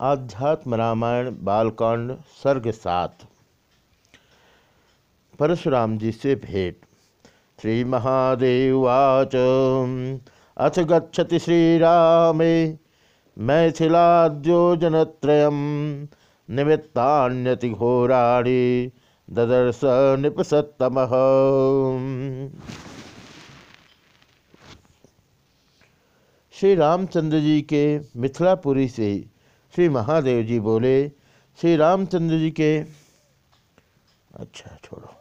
आध्यात्म रामायण बालकांड सर्ग सात। परशुराम जी से भेंट। श्री महादेवाच अथ गच्छति श्रीरामे मैथिलाद्योजनत्रय घोराणी ददर्श निपसतम श्री रामचंद्र जी के मिथिलापुरी से श्री महादेव जी बोले श्री रामचंद्र जी के अच्छा छोड़ो।